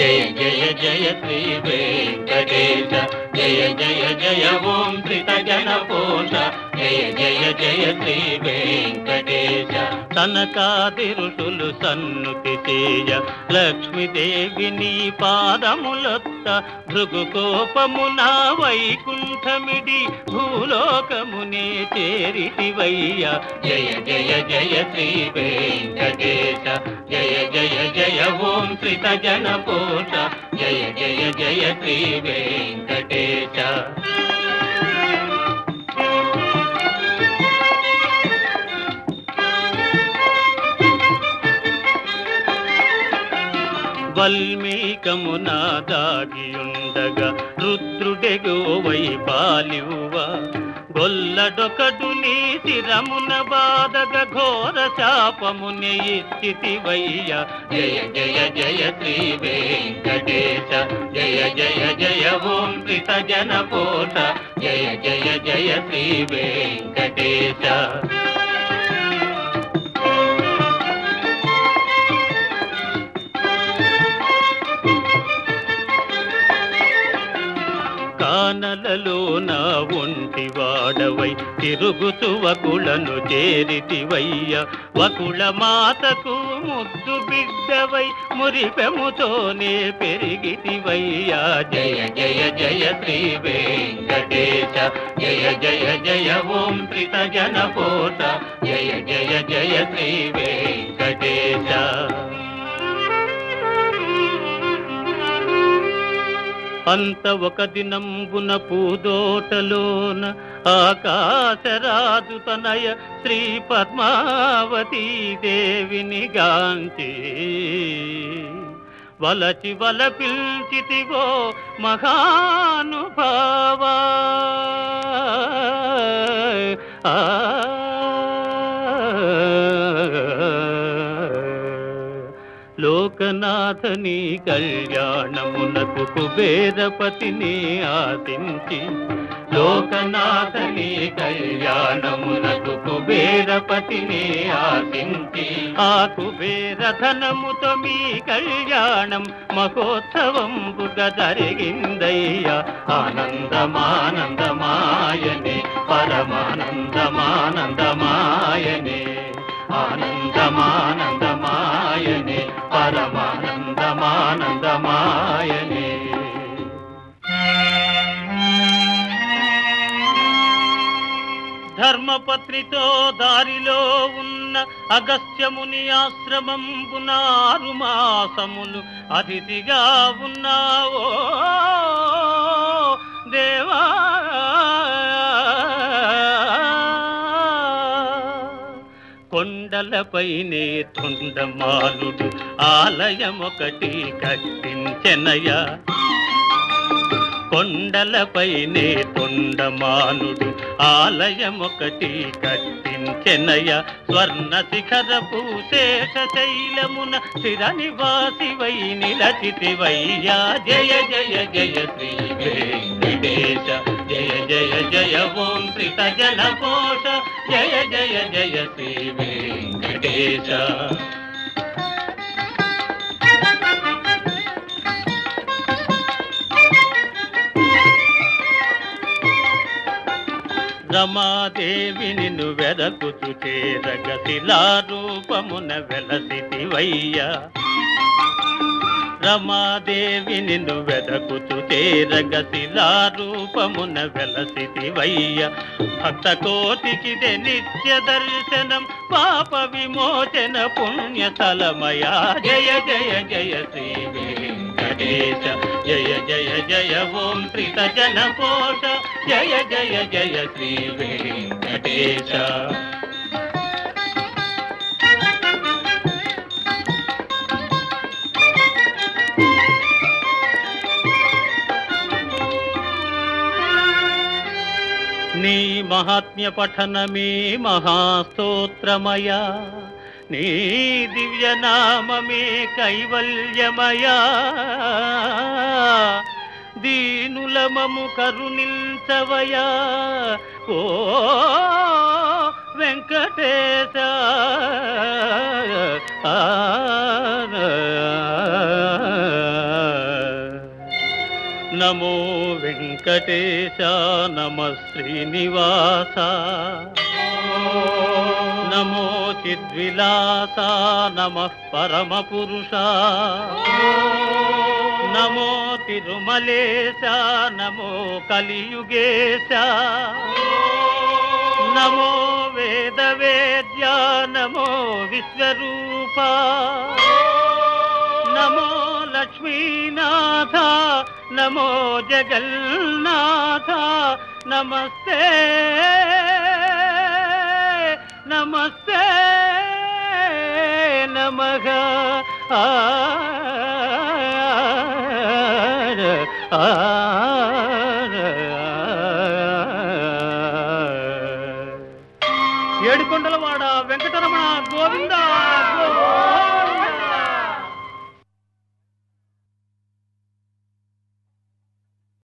जय जय जय श्री प्रे जय जय जय ॐ कृतजनपोष जय जय जय श्री జయ ఋషులు సన్నుతి చేయ లక్ష్మీదేవి నీ పాదములొత్త భృగుకోపమున వైకుంఠమిడి భూలోకమునే చేరిటివయ్య. జయ జయ జయ శ్రీ వెంకటేశ. జయ జయ జయ ఓం శ్రిత జన పోష జయ జయ జయ శ్రీ వెంకటేశ. వల్మీకమున దాగియుండగా రుద్రుడెగోవై బాలివువ గొల్లడొకడు నీ శిరమున బాధగ ఘోర శాపముని ఇచ్చితివయ్య జయ జయ జయ శ్రీ వెంకటేశ. జయ జయ జయ ఓం శ్రిత జన పోష జయ జయ జయ శ్రీ వెంకటేశ. కానలలో నా ఒంటి వాడవై తిరుగుతు వకులను చేరితివయ్య. వకుల మాతకు ముద్దు బిడ్డవై మురిపెముతోనే పెరిగితివయ్య. జయ జయ జయ శ్రీ వెంకటేశ. జయ జయ జయ ఓం త్రిత జన పోష జయ జయ జయ శ్రీ వెంకటేశ. అంత ఒక దినంబున పూదోటలోన ఆకాశరాజు తనయ శ్రీ పద్మావతీ దేవిని గాంచి. వలచి వల పిల్చితివో మహానుభావా. లోకనాథని కళ్యాణమునకు కుబేరపతిని ఆశించి. లోకనాథని కళ్యాణమునకు కుబేరపతిని ఆశించి. ఆ కుబేర ధనముతో మీ కళ్యాణం మహోత్సవంబుగా జరిగిందయ్యా. ఆనందమానందమాయని పరమానందమానందమాయని ఆనందమానందమాయనే పత్రితో దారిలో ఉన్న అగస్త్యముని ఆశ్రమంబున ఆరు మాసములు అతిథిగా ఉన్నావో. దేవా! కొండలపైనే తొండమాలుడు ఆలయమొకటి కట్టించెనయ. కొండలపైనే తొండమానుడు ఆలయమొకటి కట్టించెనయ స్వర్ణ శిఖరపు శేష శైలమున స్థిర నివాసివై నిలచితివయ్యా. జయ జయ జయ శ్రీ వెంకటేశ. జయ జయ జయ ఓం శ్రీత జన జయ జయ జయ శ్రీ వెంకటేశ. రమాదేవిని నిన్ను వెదకుచు చేరగ శిలారూపమున వెలసితివయ్యా. రమాదేవిని నిన్ను వెదకుచు చేరగ శిలారూపమున వెలసితివయ్య. భక్త కోటికిదే నిత్య దర్శనం పాప విమోచన పుణ్యతలమయా. జయ జయ జయ శ్రీ వెంకటేశ జయ జయ జయ ఓం త్రిత జన పోష జయ జయ జయ శ్రీ వెంకటేశ. నీ మహాత్మ్య పఠనమే మహాస్తోత్రమయా. నీ దివ్య నామమే కైవల్యమయా. దీనులమము కరుణించవయా. ఓ వెంకటేశ. నమో వెంకటేశ నమ శ్రీనివాస. నమో చిద్విలాస నమ పరమ పురుష నమో తిరుమలేశ నమో కలియుగేశ నమో వేద వేద్య నమో విశ్వరూప నమో లక్ష్మీనాథ నమో జగన్నాథ నమస్తే నమస్తే నమః ఆ ఏడుకొండలవాడ వెంకటరమణ గోవింద గోవింద